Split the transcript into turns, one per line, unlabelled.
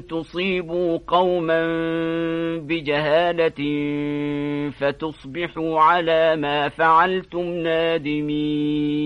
تصيبوا قوما بجهالة فتصبحوا على ما فعلتم نادمين.